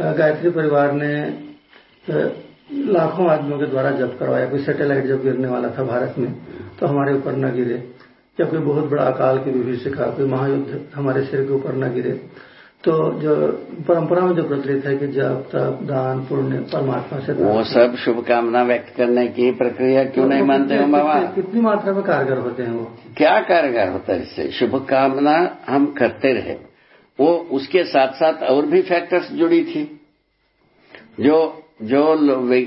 गायत्री परिवार ने लाखों आदमियों के द्वारा जब करवाया। कोई सैटेलाइट जब गिरने वाला था भारत में तो हमारे ऊपर न गिरे। या कोई बहुत बड़ा अकाल की विभीषिका कोई महायुद्ध हमारे सिर के ऊपर न गिरे। तो जो परंपरा में जो प्रचलित है कि जब तप दान पुण्य परमात्मा से वो सब शुभकामना व्यक्त करने की प्रक्रिया क्यों नहीं मानते हो बाबा? कितनी मात्रा में कारगर होते हैं वो? क्या कारगर होता है इससे? शुभकामना हम करते रहे। वो उसके साथ साथ और भी फैक्टर्स जुड़ी थी। जो जो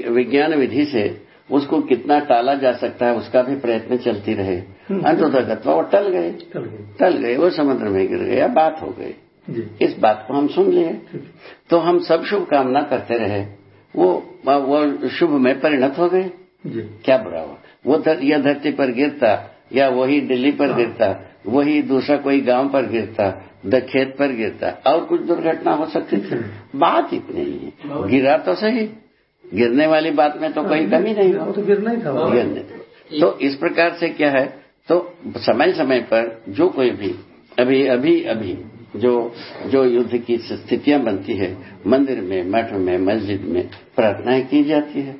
विज्ञान विधि से उसको कितना टाला जा सकता है उसका भी प्रयत्न चलती रहे। हम्म। अंततः वो टल गए। टल गए। वो समुद्र में गिर गया बात हो गई। इस बात को हम सुन लिए। तो हम सब शुभकामना करते रहे। वो वो शुभ में परिणत हो गए। क्या बुरा हुआ? वो धर, यह धरती पर गिरता या वही दिल्ली पर हाँ। गिरता वही दूसरा कोई गाँव पर गिरता द खेत पर गिरता और कुछ दुर्घटना हो सकती थी। बात इतनी ही है। गिरा तो सही। गिरने वाली बात में तो कोई कमी नहीं हो तो गिरना ही था। गिरने। तो इस प्रकार से क्या है? तो समय समय पर जो कोई भी अभी अभी अभी जो जो युद्ध की स्थितियाँ बनती है मंदिर में मठ में मस्जिद में प्रार्थनाएँ की जाती है।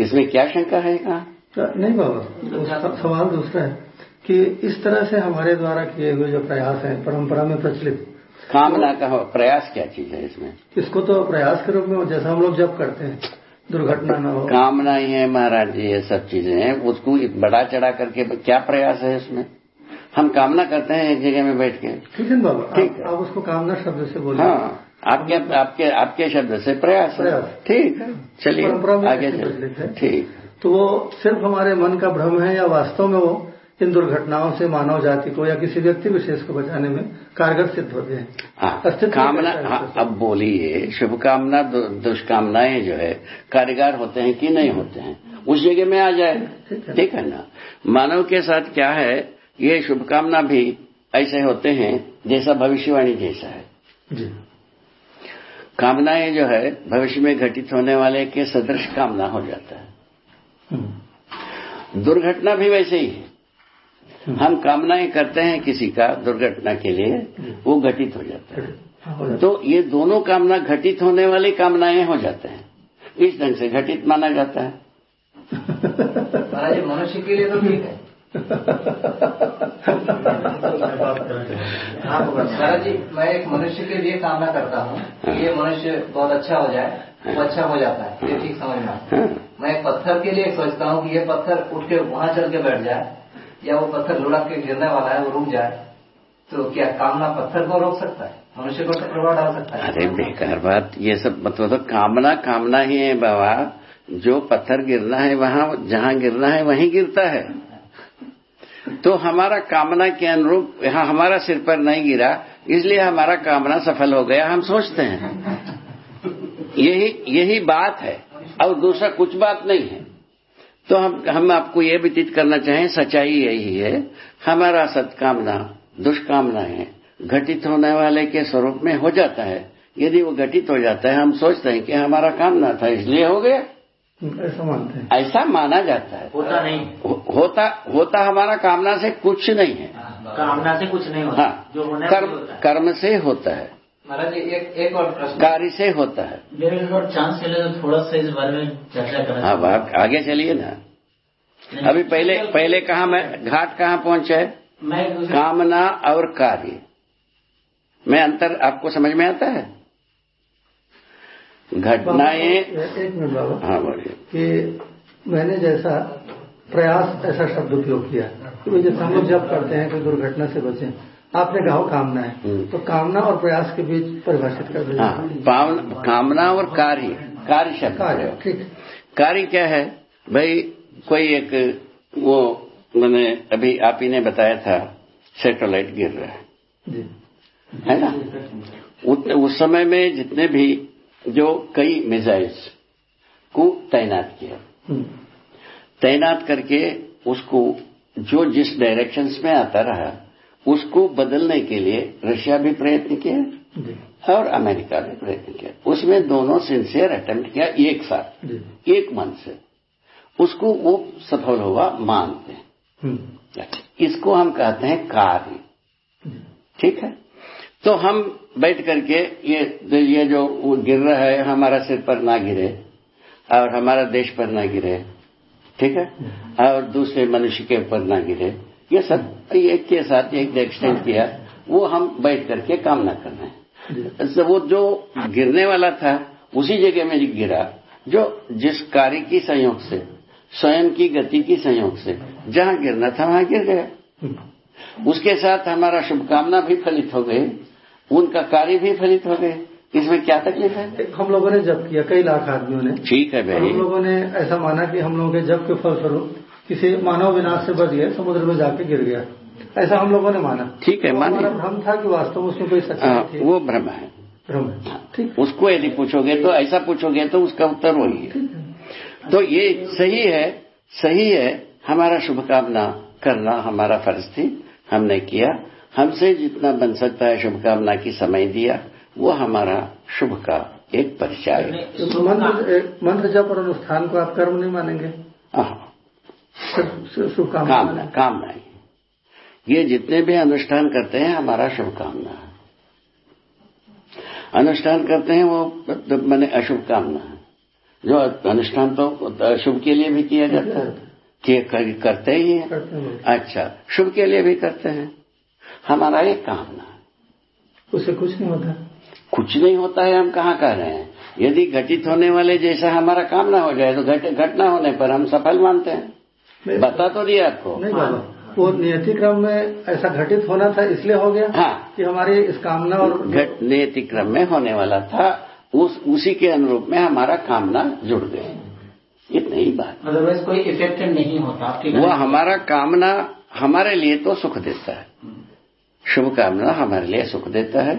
इसमें क्या शंका है कहा? नहीं बाबा सवाल दूसरा है। कि इस तरह से हमारे द्वारा किए हुए जो प्रयास हैं परंपरा में प्रचलित। कामना का प्रयास क्या चीज़ है इसमें? इसको तो प्रयास के रूप में जैसा हम लोग जब करते हैं दुर्घटना न हो। कामना ही है महाराज जी ये सब चीज़ें हैं उसको बड़ा चढ़ा करके क्या प्रयास है इसमें? हम कामना करते हैं एक जगह में बैठ के। ठीक है बाबा? ठीक आप, उसको कामना शब्द से बोले हाँ आपके आपके आपके शब्द से प्रयास ठीक। है। चलिए आगे ठीक। तो वो सिर्फ़ हमारे मन का भ्रम है या वास्तव में वो? इन दुर्घटनाओं से मानव जाति को या किसी व्यक्ति विशेष को बचाने में कारगर सिद्ध होते हैं। हाँ, कामना हाँ, अब बोलिए शुभकामना दुष्कामनाएँ जो है कारीगर होते हैं कि नहीं होते हैं? उस जगह में आ जाए। ठीक है ना? मानव के साथ क्या है ये शुभकामना भी ऐसे होते हैं जैसा भविष्यवाणी जैसा है। जी। कामनाएँ जो है भविष्य में घटित होने वाले के सदृश कामना हो जाता है। हम्म। दुर्घटना भी वैसे ही है। हम कामनाएँ करते हैं किसी का दुर्घटना के लिए वो घटित हो जाता है। हाँ, तो ये दोनों कामना घटित होने वाली कामनाएँ हो जाते हैं। इस ढंग से घटित माना जाता है। मनुष्य के लिए तो ठीक है। हाँ जी मैं एक मनुष्य के लिए कामना करता हूँ हाँ। ये मनुष्य बहुत अच्छा हो जाए वो अच्छा हो जाता है। ये ठीक समझना मैं एक पत्थर के लिए सोचता हूँ कि ये पत्थर उठ के वहाँ चल के बैठ जाए। या वो पत्थर लुढ़क के गिरने वाला है, वो रुक जाए तो क्या कामना पत्थर को रोक सकता है? मनुष्य को तो प्रभाव डाल सकता है? अरे बेकार बात, ये सब मतलब तो कामना कामना ही है बाबा। जो पत्थर गिरना है वहाँ, जहाँ गिरना है, वहीं गिरता है। तो हमारा कामना के अनुरूप, यहाँ हमारा सिर पर नहीं गिरा, इसलिए हमारा कामना सफल हो गया, हम सोचते हैं। यही यही बात है। और दूसरा कुछ बात नहीं है। तो हम हम आपको ये व्यतीत करना चाहें सच्चाई यही है हमारा सत्कामना दुष्कामना है घटित होने वाले के स्वरूप में हो जाता है। यदि वो घटित हो जाता है हम सोचते हैं कि हमारा कामना था इसलिए हो गया। ऐसा मानते हैं। ऐसा माना जाता है। होता नहीं। हो, होता होता हमारा कामना से कुछ नहीं है। कामना से कुछ नहीं होता। हाँ। जो होने कर्म कर्म से होता है। महाराज जी एक एक और प्रश्न। कार्य से होता है। मेरे और चांस चले तो थोड़ा सा इस बारे में चर्चा करना हाँ बात आगे चलिए ना। अभी पहले पहले कहा मैं घाट कहाँ पहुँचा? है मैं कामना और कार्य। में अंतर आपको समझ में आता है? घटनाएँ एक मिनट बाबा। हाँ बोलिए। कि मैंने जैसा प्रयास ऐसा शब्द उपयोग किया कि जैसे हम लोग जब करते हैं कोई दुर्घटना से बचें आपने कहा कामना है। हम्म। तो कामना और प्रयास के बीच परिभाषित कर दीजिए। हाँ, कामना और कार्य कार्य शब्द कार्य ठीक। कार्य क्या है? भाई कोई एक वो मैंने अभी आप ही ने बताया था सैटेलाइट गिर रहा है। है ना? उस समय में जितने भी जो कई मिसाइल्स को तैनात किया। हम्म। तैनात करके उसको जो जिस डायरेक्शंस में आता रहा उसको बदलने के लिए रशिया भी प्रयत्न किया और अमेरिका भी प्रयत्न किया। उसमें दोनों सिंसियर अटेम्प्ट किया एक साथ एक मन से। उसको वो सफल हुआ मानते हैं। इसको हम कहते हैं कार्य। ठीक है? तो हम बैठ करके ये ये जो गिर रहा है हमारा सिर पर ना गिरे और हमारा देश पर ना गिरे। ठीक है? और दूसरे मनुष्य के ऊपर ना गिरे। ये सब एक के साथ एक एक्सटेंड किया वो हम बैठ करके काम ना कर रहे हैं। तो वो जो गिरने वाला था उसी जगह में गिरा जो जिस कार्य की संयोग से स्वयं की गति की संयोग से जहाँ गिरना था वहाँ गिर गया। उसके साथ हमारा शुभकामना भी फलित हो गई उनका कार्य भी फलित हो गए इसमें क्या तकलीफ़ है? हम लोगों ने जब किया कई लाख आदमियों ने। ठीक है भाई। हम लोगों ने ऐसा माना कि हम लोगों के जब के फलस्वरूप किसी मानव विनाश से बच गए समुद्र में जाके गिर गया। ऐसा हम लोगों ने माना। ठीक है मानिए। भ्रम था कि वास्तव में उसमें कोई सच्चाई थी। वो भ्रम है। भ्रम ठीक। उसको यदि पूछोगे तो ऐसा पूछोगे तो उसका उत्तर वही है। तो ये सही है सही है हमारा शुभकामना करना हमारा फ़र्ज़ थी हमने किया। हमसे जितना बन सकता है शुभकामना की समय दिया वो हमारा शुभ का एक परिचय है। मंत्र मंत्र जप और अनुष्ठान को आप कर्म नहीं मानेंगे। शुभकामना कामना ये जितने भी अनुष्ठान करते हैं हमारा शुभकामना है। अनुष्ठान करते हैं वो मैंने अशुभ कामना है। जो अनुष्ठान तो अशुभ के लिए भी किया जाता है। कि करते ही है। अच्छा शुभ के लिए भी करते हैं। हमारा एक कामना है। उससे कुछ नहीं होता। कुछ नहीं होता है हम कहाँ कह रहे हैं? यदि घटित होने वाले जैसा हमारा काम ना हो जाए तो घटना होने पर हम सफल मानते हैं। बता तो दिया आपको। नहीं बाबा। वो नियति क्रम में ऐसा घटित होना था इसलिए हो गया हाँ। कि हमारी इस कामना और नियति क्रम में होने वाला था उस उसी के अनुरूप में हमारा कामना जुड़ गए इतनी ही बात। अदरवाइज़ कोई इफ़ेक्ट नहीं होता वो हमारा कामना हमारे लिए तो सुख देता है। शुभ कामना हमारे लिए सुख देता है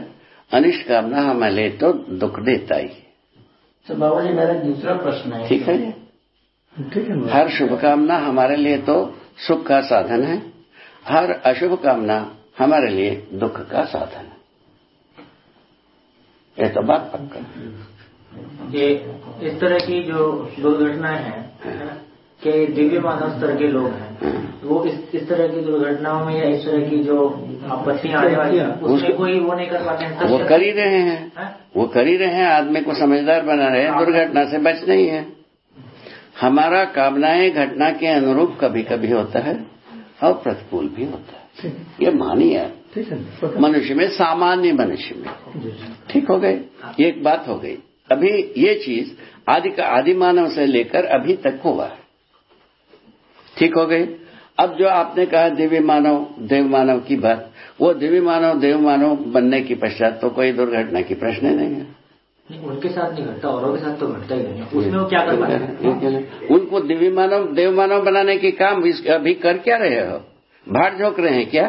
अनिष्ट कामना हमारे लिए तो दुख देता ही। तो बाबा जी मेरा दूसरा प्रश्न है। ठीक है हर शुभकामना हमारे लिए तो सुख का साधन है। हर अशुभ कामना हमारे लिए दुख का साधन है। ये तो बात पक्का ये इस तरह की जो दुर्घटनाएँ हैं कि दिव्य मानव स्तर के लोग हैं वो इस इस तरह की दुर्घटनाओं में या इस तरह की जो आपत्तियाँ आने वाली है उसमें कोई वो नहीं कर पाते हैं वो कर ही रहे हैं। वो कर ही रहे हैं आदमी को समझदार बना रहे हैं। दुर्घटना से बच नहीं है। हमारा कामनाएँ घटना के अनुरूप कभी कभी होता है और प्रतिकूल भी होता है। ये मानिए मनुष्य में सामान्य मनुष्य में। ठीक हो गए एक बात हो गई। अभी ये चीज़ आदि का आदि मानव से लेकर अभी तक हुआ है। ठीक हो गई? अब जो आपने कहा दिव्य मानव देव मानव की बात वो दिव्य मानव देव मानव बनने की पश्चात तो कोई दुर्घटना की प्रश्न नहीं है। उनके साथ नहीं घटता औरों के साथ तो घटता ही नहीं उसमें वो क्या कर पाए उनको दिव्य मानव देव मानव बनाने के काम अभी कर क्या रहे हो? भाड़ झोंक रहे हैं क्या?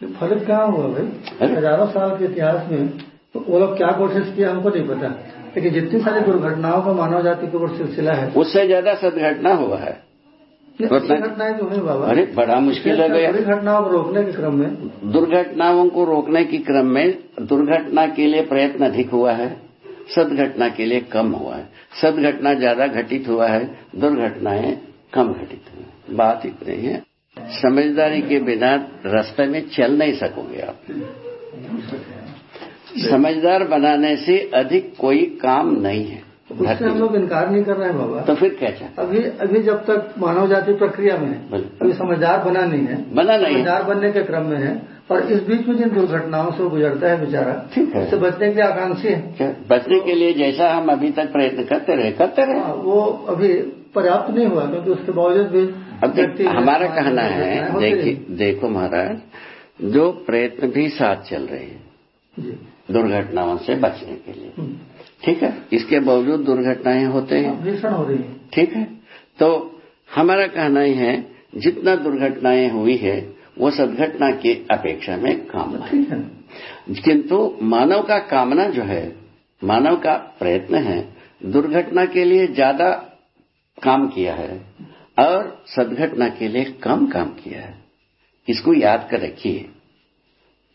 फ़र्क कहाँ हुआ भाई? हज़ारों साल के इतिहास में तो वो लोग क्या कोशिश किया हमको नहीं पता। लेकिन जितनी सारी दुर्घटनाओं का मानव जाति के ऊपर सिलसिला है। उससे ज़्यादा सदघटना हुआ है। घटनाएँ तो हुई बाबा। अरे बड़ा मुश्किल हो गया। घटनाओं को रोकने के क्रम में। दुर्घटनाओं को रोकने के क्रम में दुर्घटना के लिए प्रयत्न अधिक हुआ है। सदघटना के लिए कम हुआ है। सदघटना ज़्यादा घटित हुआ है दुर्घटनाएँ कम घटित हुई बात इतनी है। समझदारी के बिना रास्ते में चल नहीं सकोगे आप। समझदार बनाने से अधिक कोई काम नहीं है। उससे हम लोग इनकार नहीं कर रहे हैं बाबा। तो फिर क्या चाहते अभी अभी जब तक मानव जाति प्रक्रिया में है अभी समझदार बना नहीं है बना नहीं समझदार बनने के क्रम में है और इस बीच में जिन दुर्घटनाओं से गुजरता है बेचारा ठीक है। उससे बचने के लिए आकांक्षी है। बचने के लिए जैसा हम अभी तक प्रयत्न करते रहे करते रहे। वो अभी पर्याप्त नहीं हुआ क्योंकि उसके बावजूद भी अब हमारा कहना है देखिए देखो महाराज जो प्रयत्न भी साथ चल रहे हैं दुर्घटनाओं से बचने के लिए। ठीक है? इसके बावजूद दुर्घटनाएँ होते हैं। भीषण हो रही है। ठीक है? तो हमारा कहना ही है जितना दुर्घटनाएँ हुई है वो सदघटना की अपेक्षा में कम है। किंतु मानव का कामना जो है मानव का प्रयत्न है दुर्घटना के लिए ज़्यादा काम किया है और सदघटना के लिए कम काम किया है। इसको याद कर रखिए।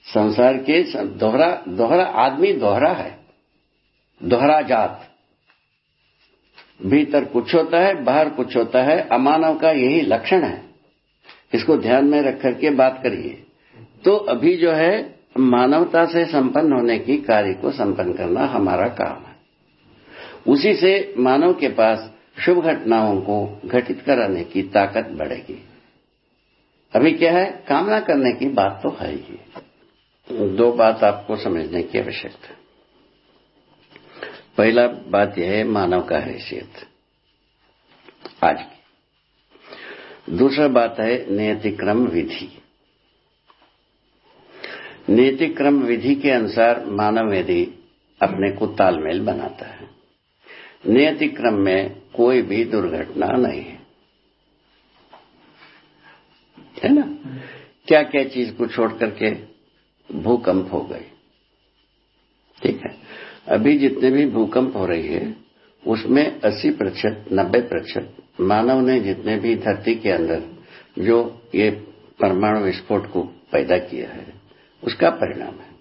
संसार के दोहरा दोहरा आदमी दोहरा है। दोहरा जात। भीतर कुछ होता है बाहर कुछ होता है। अमानव का यही लक्षण है। इसको ध्यान में रख करके बात करिए। तो अभी जो है, मानवता से संपन्न होने की कार्य को संपन्न करना हमारा काम है। उसी से मानव के पास शुभ घटनाओं को घटित कराने की ताकत बढ़ेगी। अभी क्या है, कामना करने की बात तो है ही। दो बात आपको समझने की आवश्यकता पहला बात यह है, मानव का हैसियत। आज की दूसरा बात है नियतिक्रम विधि। नीतिक्रम विधि के अनुसार मानव यदि अपने को तालमेल बनाता है नियतिक्रम में कोई भी दुर्घटना नहीं है। है ना? क्या क्या चीज़ को छोड़ करके भूकंप हो गई ठीक है? अभी जितने भी भूकंप हो रही है, उसमें 80 प्रतिशत, नब्बे प्रतिशत मानव ने जितने भी धरती के अंदर जो ये परमाणु विस्फोट को पैदा किया है, उसका परिणाम है।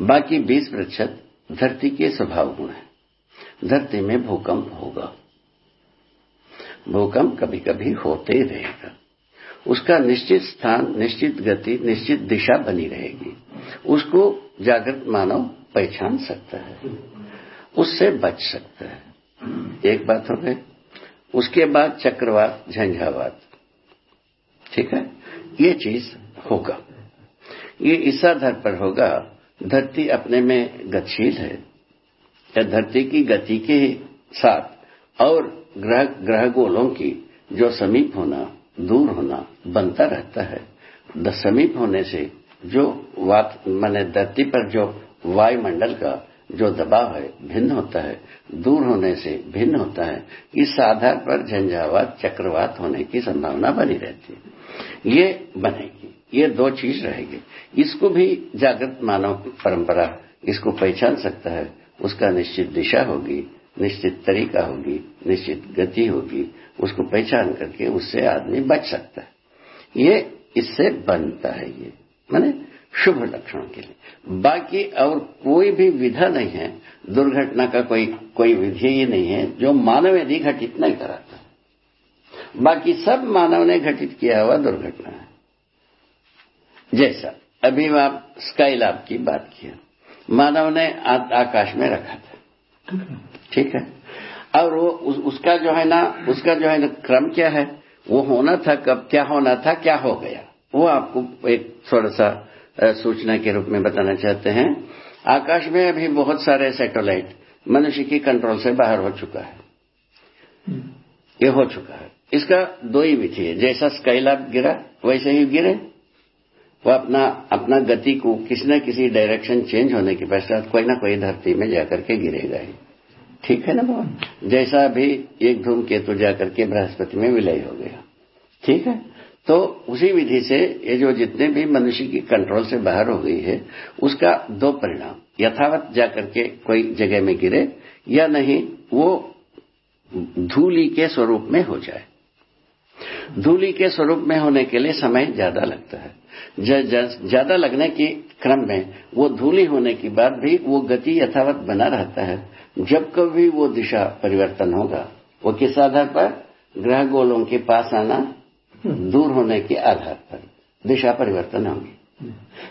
बाकी 20 प्रतिशत धरती के स्वभाव गुण है। धरती में भूकंप होगा। भूकंप कभी कभी होते ही रहेगा। उसका निश्चित स्थान, निश्चित गति, निश्चित दिशा बनी रहेगी। उसको जागृत मानव पहचान सकता है। उससे बच सकता है। एक बात हो गई। उसके बाद चक्रवात, झंझावात। ठीक है? ये चीज़ होगा। ये इस आधार पर होगा। धरती अपने में गतिशील है। या धरती की गति के साथ और ग्रह ग्रह गोलों की जो समीप होना, दूर होना बनता रहता है। समीप होने से जो वात, माने धरती पर जो वायुमंडल का जो दबाव है, भिन्न होता है, दूर होने से भिन्न होता है, इस आधार पर झंझावात, चक्रवात होने की संभावना बनी रहती है। ये बनेगी, ये दो चीज़ रहेगी। इसको भी जागृत मानव परंपरा, इसको पहचान सकता है, उसका निश्चित दिशा होगी, निश्चित तरीका होगी, निश्चित गति होगी, उसको पहचान करके उससे आदमी बच सकता है। ये, इससे बनता है ये। माने शुभ लक्षणों के लिए। बाकी और कोई भी विधा नहीं है दुर्घटना का कोई कोई विधि ही नहीं है जो मानव यदि घटित नहीं कराता। बाकी सब मानव ने घटित किया हुआ दुर्घटना है। जैसा अभी आप स्काई लैब की बात किया मानव ने आ, आकाश में रखा था। ठीक है? और वो उस, उसका जो है ना उसका जो है ना क्रम क्या है? वो होना था कब क्या होना था क्या हो गया? वो आपको एक थोड़ा सा सूचना के रूप में बताना चाहते हैं। आकाश में अभी बहुत सारे सैटेलाइट मनुष्य की कंट्रोल से बाहर हो चुका है। ये हो चुका है। इसका दो ही विधि है। जैसा स्काईलैब गिरा, वैसे ही गिरे। वो अपना अपना गति को किसी न किसी डायरेक्शन चेंज होने के पश्चात कोई ना कोई धरती में जाकर के गिरेगा ही। ठीक है ना बाबा जैसा अभी एक धूमकेतु जाकर के बृहस्पति में विलय हो गया। ठीक है? तो उसी विधि से ये जो जितने भी मनुष्य की कंट्रोल से बाहर हो गई है, उसका दो परिणाम, यथावत जाकर के कोई जगह में गिरे या नहीं, वो धूली के स्वरूप में हो जाए। धूली के स्वरूप में होने के लिए समय ज़्यादा लगता है। ज़्यादा लगने के क्रम में वो धूली होने के बाद भी वो गति यथावत बना रहता है। जब कभी वो दिशा परिवर्तन होगा, वो किस आधार पर? ग्रह गोलों के पास आना दूर होने के आधार पर दिशा परिवर्तन होगी।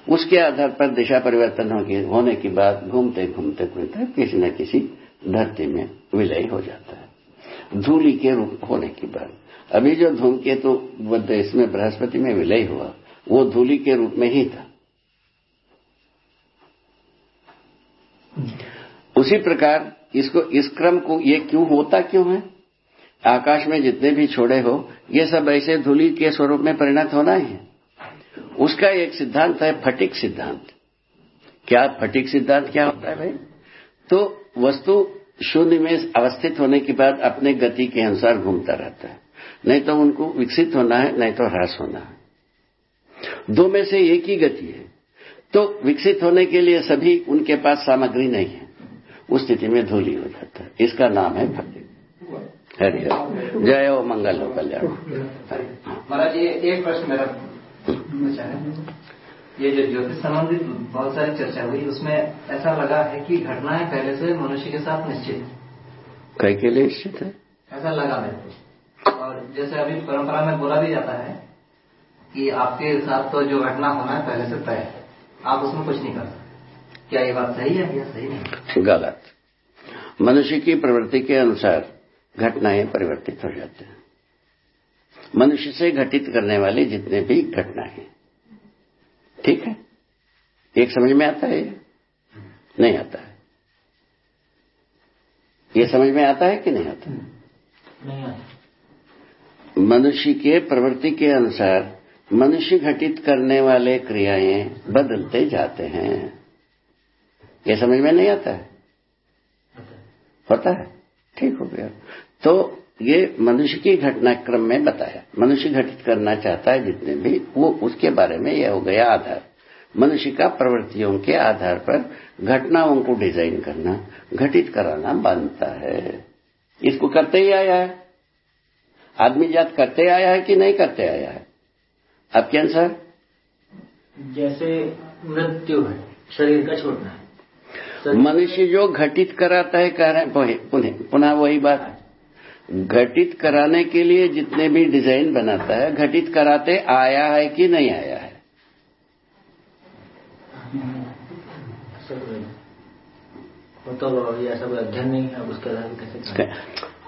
उसके आधार पर दिशा परिवर्तन होगी, होने के बाद घूमते घूमते घूमते किसी न किसी धरती में विलय हो जाता है। धूली के रूप होने के बाद। अभी जो धूमकेतु तो इसमें बृहस्पति में विलय हुआ, वो धूली के रूप में ही था। उसी प्रकार इसको, इस क्रम को ये क्यों होता क्यों है? आकाश में जितने भी छोड़े हो, ये सब ऐसे धूली के स्वरूप में परिणत होना है उसका एक सिद्धांत है, फटिक सिद्धांत। क्या फटिक सिद्धांत क्या होता है भाई? तो वस्तु शून्य में अवस्थित होने के बाद अपने गति के अनुसार घूमता रहता है। नहीं तो उनको विकसित होना है, नहीं तो ह्रास होना है। दो में से एक ही गति है। तो विकसित होने के लिए सभी उनके पास सामग्री नहीं है। उस स्थिति में धूली हो जाता है। इसका नाम है फटिक। हरि जय हो मंगल हो कल्याण। महाराज ये एक प्रश्न मेरा ये जो ज्योतिष संबंधित बहुत सारी चर्चा हुई उसमें ऐसा लगा है कि घटनाएँ पहले से मनुष्य के साथ निश्चित है। कई के लिए निश्चित है? ऐसा लगा मेरे को। और जैसे अभी परंपरा में बोला भी जाता है कि आपके साथ तो जो घटना होना है पहले से तय है। आप उसमें कुछ नहीं कर सकते। क्या ये बात सही है या सही नहीं? गलत। मनुष्य की प्रवृत्ति के अनुसार घटनाएँ परिवर्तित हो जाते हैं। मनुष्य से घटित करने वाले जितने भी घटना है। ठीक है? एक समझ में आता है नहीं आता है। ये समझ में आता है कि नहीं आता नहीं मनुष्य के प्रवृत्ति के अनुसार मनुष्य घटित करने वाले क्रियाएँ बदलते जाते हैं। ये समझ में नहीं आता है। होता है। ठीक हो गया। तो ये मनुष्य की घटनाक्रम में बताया। मनुष्य घटित करना चाहता है जितने भी, वो उसके बारे में यह हो गया आधार। मनुष्य का प्रवृत्तियों के आधार पर घटनाओं को डिज़ाइन करना, घटित कराना बनता है। इसको करते ही आया है। आदमी जात करते आया है कि नहीं करते आया है? आपके आंसर जैसे मृत्यु है, शरीर का छोड़ना है। मनुष्य जो घटित कराता है कह रहे हैं पुनः पुनः वही बात घटित कराने के लिए जितने भी डिज़ाइन बनाता है घटित कराते आया है कि नहीं आया है? तो अध्ययन नहीं है उसके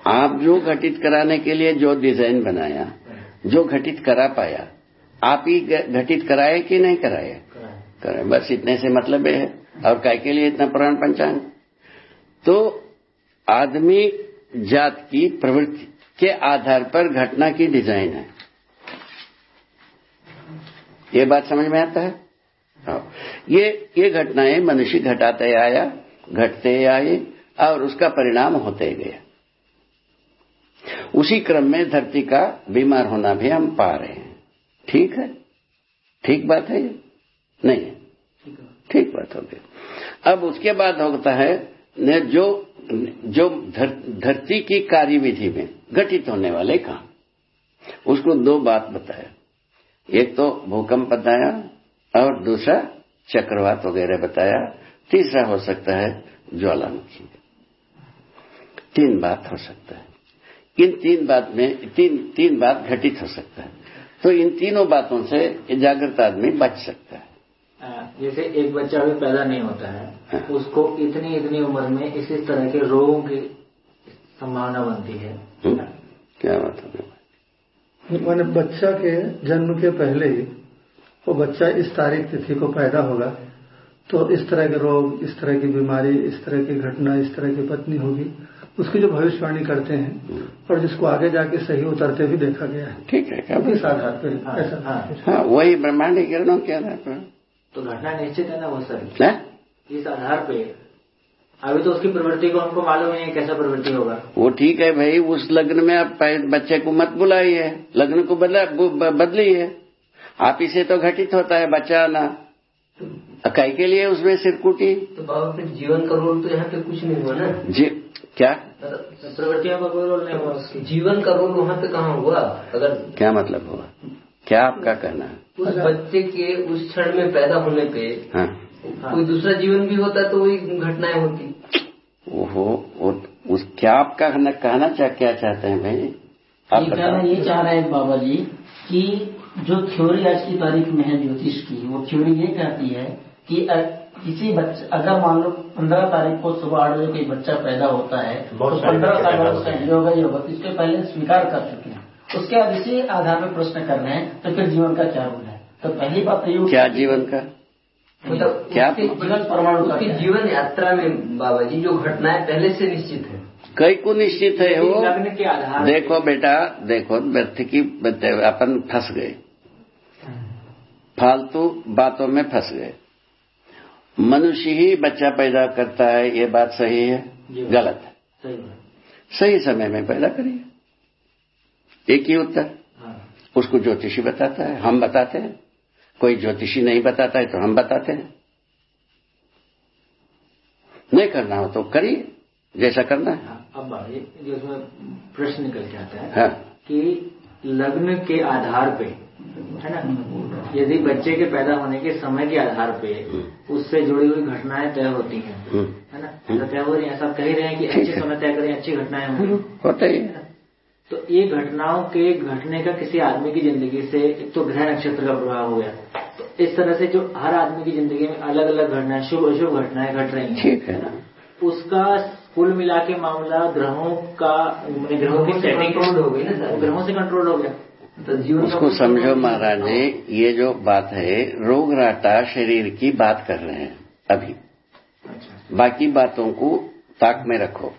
आप जो घटित कराने के लिए जो डिज़ाइन बनाया जो घटित करा पाया आप ही घटित कराए कि नहीं कराए? कराए। बस इतने से मतलब है। और काय के लिए इतना पुराण पंचांग? तो आदमी जात की प्रवृत्ति के आधार पर घटना की डिज़ाइन है। ये बात समझ में आता है? हाँ। ये ये घटनाएँ मनुष्य घटाते आया, घटते आए और उसका परिणाम होते गया। उसी क्रम में धरती का बीमार होना भी हम पा रहे हैं। ठीक है? ठीक बात है ये? नहीं ठीक बात हो गई। अब उसके बाद होता है ने जो जो धर, धरती की कार्यविधि में घटित होने वाले काम। उसको दो बात बताया। एक तो भूकंप बताया और दूसरा चक्रवात वगैरह बताया। तीसरा हो सकता है ज्वालामुखी। तीन बात हो सकता है। इन तीन बात में तीन तीन बात घटित हो सकता है। तो इन तीनों बातों से जागृत आदमी बच सकता है। जैसे एक बच्चा अभी पैदा नहीं होता है हाँ। उसको इतनी इतनी उम्र में इसी तरह के रोगों की संभावना बनती है। हम्म। क्या बात है? मैंने बच्चा के जन्म के पहले ही वो बच्चा इस तारीख तिथि को पैदा होगा तो इस तरह के रोग इस तरह की बीमारी इस तरह की घटना इस तरह की पत्नी होगी। उसकी जो भविष्यवाणी करते हैं हम्म। और जिसको आगे जाके सही उतरते भी देखा गया है। ठीक है क्या इस आधार पर हाँ, ऐसा। हाँ, हाँ, वही ब्रह्मांड किरणों के आधार पर। तो घटना निश्चित है ना वो सर? इस आधार पे। अभी तो उसकी प्रवृत्ति को हमको मालूम नहीं कैसा प्रवृत्ति होगा। वो ठीक है भाई उस लग्न में आप बच्चे को मत बुलाइए लग्न को बदला बदली है। आप इसे तो घटित होता है बच्चा आना कई के लिए उसमें सिरकुटी तो बाबा फिर जीवन का रोल तो यहाँ पे कुछ नहीं हुआ ना? जी क्या? प्रवृत्तियों का कोई रोल नहीं हुआ जीवन का रोल वहाँ पे कहाँ हुआ? अगर क्या मतलब हुआ? क्या आपका कहना है? उस बच्चे के उस क्षण में पैदा होने पे हाँ। कोई दूसरा जीवन भी होता तो वही घटनाएँ होती। ओहो उस क्या आपका कहना कहना चाह क्या चाहते हैं भाई? आप कहना ये चाह रहे हैं बाबा जी कि जो थ्योरी आज की तारीख में है ज्योतिष की वो थ्योरी ये कहती है कि किसी बच्चे अगर मान लो पंद्रह तारीख को सुबह आठ बजे कोई बच्चा पैदा होता है तो पंद्रह तारीख उसका होगा ये होगा इसके पहले स्वीकार कर चुके हैं। उसके बाद इसी आधार पर प्रश्न कर रहे हैं तो फिर जीवन का क्या रोल है? तो पहली बात तो ये क्या जीवन का? मतलब क्या? जीवन परमाणु का जीवन यात्रा में बाबा जी जो घटनाएँ पहले से निश्चित है। कई को निश्चित है वो? देखो बेटा देखो व्यर्थ की अपन फंस गए। फालतू बातों में फंस गए। मनुष्य ही बच्चा पैदा करता है ये बात सही है? गलत है। सही समय में पैदा करिए। एक ही उत्तर हाँ। उसको ज्योतिषी बताता है हम बताते हैं कोई ज्योतिषी नहीं बताता है तो हम बताते हैं नहीं करना हो तो करिए जैसा करना है हाँ, अब प्रश्न निकल के आता है हाँ। कि लग्न के आधार पे है ना यदि बच्चे के पैदा होने के समय के आधार पे हम्म। उससे जुड़ी हुई घटनाएँ तय होती हैं हम्म। है ना ऐसा तय हो रही है सब कह रहे हैं कि अच्छे समय तय करें अच्छी घटनाएँ होंगी होता ही है तो ये घटनाओं के घटने का किसी आदमी की ज़िंदगी से एक तो ग्रह नक्षत्र का प्रभाव हो। गया तो इस तरह से जो हर आदमी की ज़िंदगी में अलग अलग घटनाएँ शुभ अशुभ घटनाएँ घट रही हैं। ठीक है। ना? उसका कुल मिला के मामला ग्रहों का ग्रहों की सेटिंग कंट्रोल हो गई ना सर। ग्रहों से कंट्रोल हो गया। तो जीवन का उसको समझो महाराज जी ये जो बात है रोग राटा शरीर की बात कर रहे हैं अभी। अच्छा। बाकी बातों को ताक में रखो।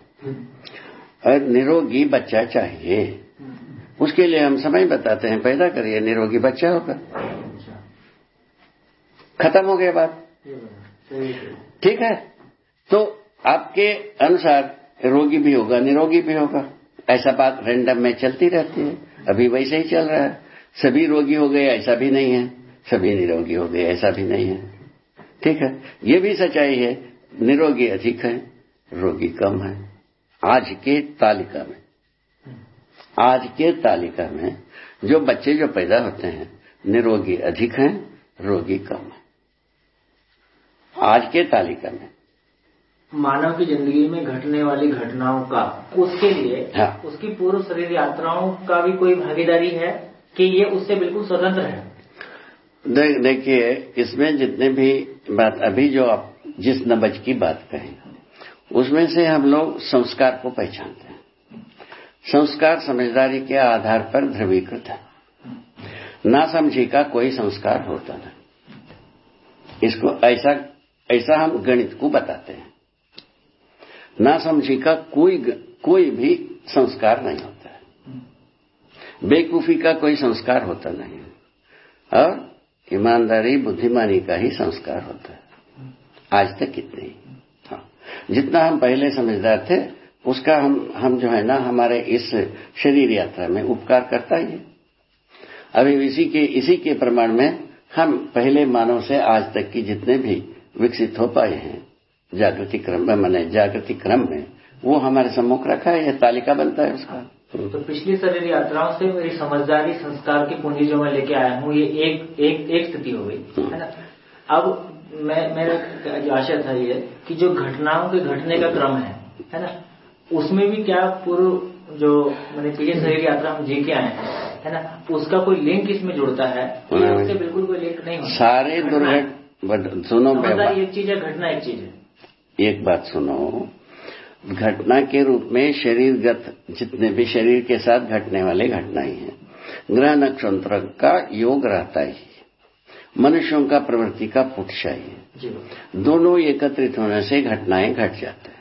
और निरोगी बच्चा चाहिए। उसके लिए हम समय बताते हैं, पैदा करिए निरोगी बच्चा होगा खत्म हो गया बात। ठीक है? तो आपके अनुसार रोगी भी होगा, निरोगी भी होगा। ऐसा बात रैंडम में चलती रहती है। अभी वैसे ही चल रहा है। सभी रोगी हो गए, ऐसा भी नहीं है। सभी निरोगी हो गए, ऐसा भी नहीं है। ठीक है? ये भी सच्चाई है। निरोगी अधिक है, रोगी कम है। आज के तालिका में। आज के तालिका में जो बच्चे जो पैदा होते हैं निरोगी अधिक हैं रोगी कम है। आज के तालिका में। मानव की ज़िंदगी में घटने वाली घटनाओं का उसके लिए हाँ। उसकी पूर्व शरीर यात्राओं का भी कोई भागीदारी है कि ये उससे बिल्कुल स्वतंत्र है? देखिए इसमें जितने भी बात अभी जो आप जिस नबज की बात कहें उसमें से हम लोग संस्कार को पहचानते हैं। संस्कार समझदारी के आधार पर ध्रुवीकृत है। ना समझी का कोई संस्कार होता नहीं इसको ऐसा ऐसा हम गणित को बताते हैं। ना समझी का कोई कोई भी संस्कार नहीं होता है। बेकूफी का कोई संस्कार होता नहीं है। और ईमानदारी, बुद्धिमानी का ही संस्कार होता है। आज तक कितने हाँ। जितना हम पहले समझदार थे उसका हम हम जो है ना हमारे इस शरीर यात्रा में उपकार करता ही है। अभी इसी के इसी के प्रमाण में हम पहले मानव से आज तक की जितने भी विकसित हो पाए हैं जागृति क्रम में मैंने जागृति क्रम में वो हमारे सम्मुख रखा है यह तालिका बनता है उसका। तो पिछली शरीर यात्राओं से मेरी समझदारी संस्कार की पूंजी जो मैं लेके आया हूँ ये एक एक एक स्थिति हो गई है ना? अब मैं मेरा जो आशा था ये कि जो घटनाओं के घटने का क्रम है है ना उसमें भी क्या पूर्व जो मैंने पिछले शरीर यात्रा हम जी के आए हैं है ना उसका कोई लिंक इसमें जुड़ता है। उससे बिल्कुल कोई लिंक नहीं होता सारे दुर्घटना सुनो एक चीज़ है घटना एक चीज़ है एक बात सुनो घटना के रूप में शरीरगत जितने भी शरीर के साथ घटने वाले घटनाएँ हैं ग्रह नक्षत्र का योग रहता है। मनुष्यों का प्रवृत्ति का पुट चाहिए। दोनों एकत्रित होने से घटनाएँ घट जाते हैं।